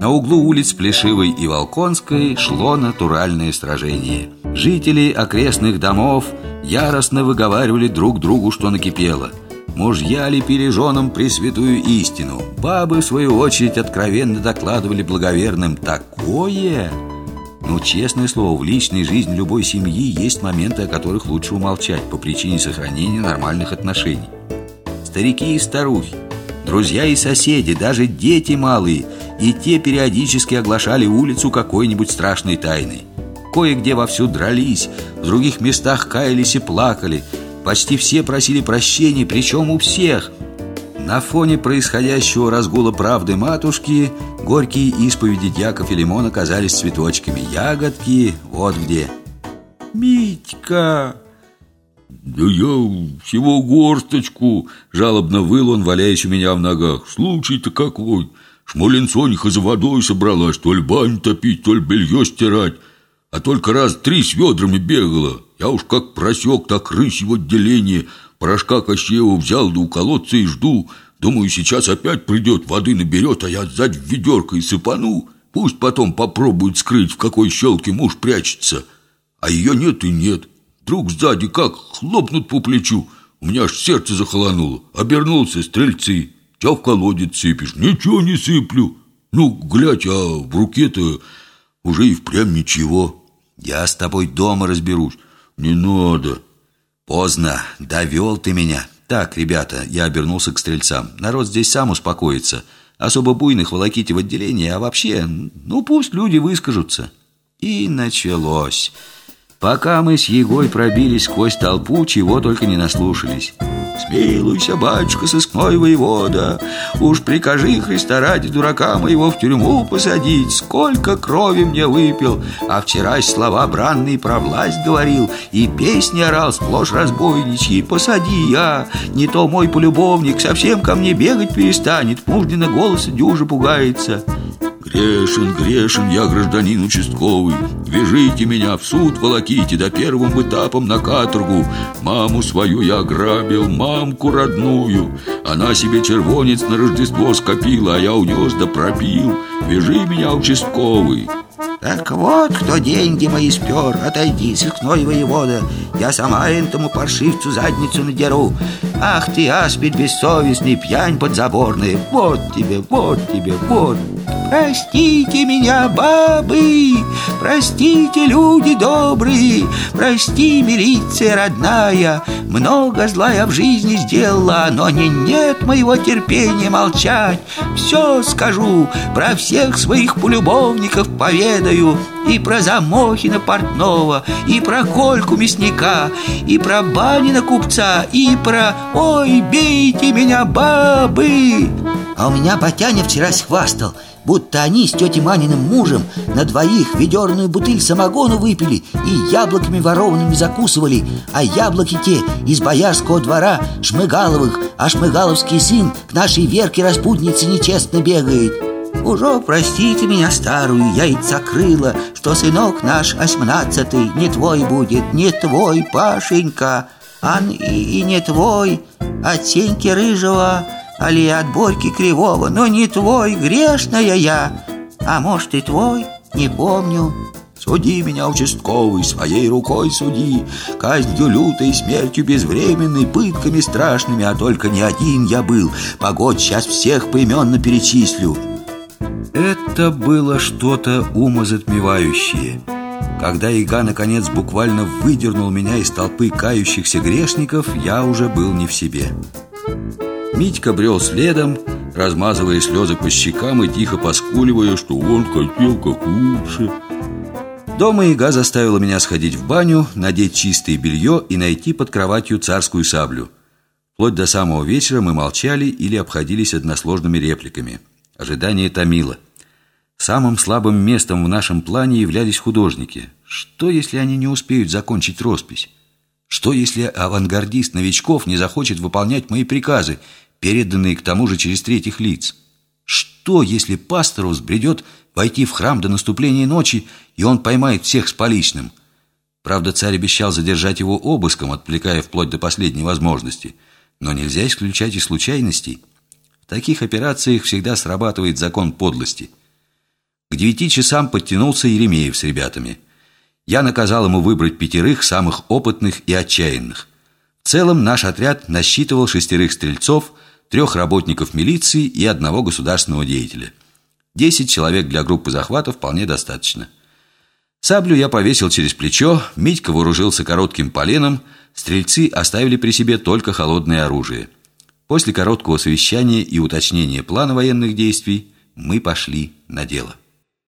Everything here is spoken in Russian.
На углу улиц Плешивой и Волконской шло натуральное сражение. Жители окрестных домов яростно выговаривали друг другу, что накипело. Мужья лепили женам пресвятую истину. Бабы, в свою очередь, откровенно докладывали благоверным «такое». Но, честное слово, в личной жизни любой семьи есть моменты, о которых лучше умолчать по причине сохранения нормальных отношений. Старики и старухи, друзья и соседи, даже дети малые, и те периодически оглашали улицу какой-нибудь страшной тайной. Кое-где вовсю дрались, в других местах каялись и плакали. Почти все просили прощения, причем у всех – на фоне происходящего разгула правды матушки Горькие исповеди дьяка Филимона казались цветочками Ягодки вот где «Митька!» «Да я всего горсточку!» Жалобно выл он, валяясь у меня в ногах «Случай-то какой! Шмоленцониха за водой собралась То ли баню топить, то ли белье стирать А только раз три с ведрами бегала Я уж как просек, так рысь в отделение Порошка Кощеева взял да у колодца и жду. Думаю, сейчас опять придет, воды наберет, а я сзади ведеркой сыпану. Пусть потом попробует скрыть, в какой щелке муж прячется. А ее нет и нет. Вдруг сзади как хлопнут по плечу. У меня аж сердце захолонуло. Обернулся, стрельцы. Чё в колодец сыпешь? Ничего не сыплю. Ну, глядь, а в руке-то уже и впрямь ничего. Я с тобой дома разберусь. Не надо. Поздно, довел ты меня Так, ребята, я обернулся к стрельцам Народ здесь сам успокоится Особо буйных волоките в отделение А вообще, ну пусть люди выскажутся И началось Пока мы с Егой пробились сквозь толпу Чего только не наслушались. Смилуйся, батюшка, сыскной воевода! Уж прикажи, Христа ради дурака моего в тюрьму посадить! Сколько крови мне выпил! А вчера слова бранные про власть говорил И песни орал сплошь разбойничьи! Посади я, не то мой полюбовник Совсем ко мне бегать перестанет Мужнина голоса дюже пугается Грешен, грешен я, гражданин участковый. Вяжите меня в суд, волоките До первым этапом на каторгу. Маму свою я ограбил, мамку родную. Она себе червонец на Рождество скопила А я унес да пропил Вяжи меня, участковый. Так вот, кто деньги мои спер Отойди, сыскной воевода. Я сама этому паршивцу задницу надеру. Ах ты, аспид бессовестный, пьянь подзаборная Вот тебе, вот тебе, вот Простите меня, бабы, простите, люди добрые, прости, милиция родная. Много зла я в жизни сделала, но не нет моего терпения молчать. Все скажу, про всех своих полюбовников поведаю, и про Замохина портного, и про Кольку мясника, и про Банина купца, и про «Ой, бейте меня, бабы!» А у меня Батяня вчера схвастал – будто они с тетей Маниным мужем на двоих ведерную бутыль самогону выпили и яблоками ворованными закусывали, а яблоки те из боярского двора Шмыгаловых, а Шмыгаловский сын к нашей Верке распутнице нечестно бегает. Уже простите меня старую яйца крыла, Что сынок наш осьмнадцатый не твой будет, не твой, Пашенька, Ан и, не твой, от Сеньки Рыжего али от Борьки Кривого, но не твой, грешная я, а может и твой, не помню. Суди меня, участковый, своей рукой суди. Казнью лютой, смертью безвременной, пытками страшными А только не один я был. Погодь, сейчас всех поименно перечислю. Это было что-то умозатмевающее. Когда Ига, наконец, буквально выдернул меня из толпы кающихся грешников Я уже был не в себе Митька брел следом, размазывая слезы по щекам и тихо поскуливая, что он хотел как лучше. Дома Ига заставила меня сходить в баню, надеть чистое белье и найти под кроватью царскую саблю. Вплоть до самого вечера мы молчали или обходились односложными репликами. Ожидание томило. Самым слабым местом в нашем плане являлись художники. Что, если они не успеют закончить роспись? Что, если авангардист новичков не захочет выполнять мои приказы переданные к тому же через третьих лиц. Что, если пастору взбредет войти в храм до наступления ночи, и он поймает всех с поличным? Правда, царь обещал задержать его обыском, отвлекая вплоть до последней возможности. Но нельзя исключать и случайностей. В таких операциях всегда срабатывает закон подлости. К девяти часам подтянулся Еремеев с ребятами. Я наказал ему выбрать пятерых самых опытных и отчаянных. В целом наш отряд насчитывал шестерых стрельцов, трех работников милиции и одного государственного деятеля. Десять человек для группы захвата вполне достаточно. Саблю я повесил через плечо, Митька вооружился коротким поленом, стрельцы оставили при себе только холодное оружие. После короткого совещания и уточнения плана военных действий мы пошли на дело.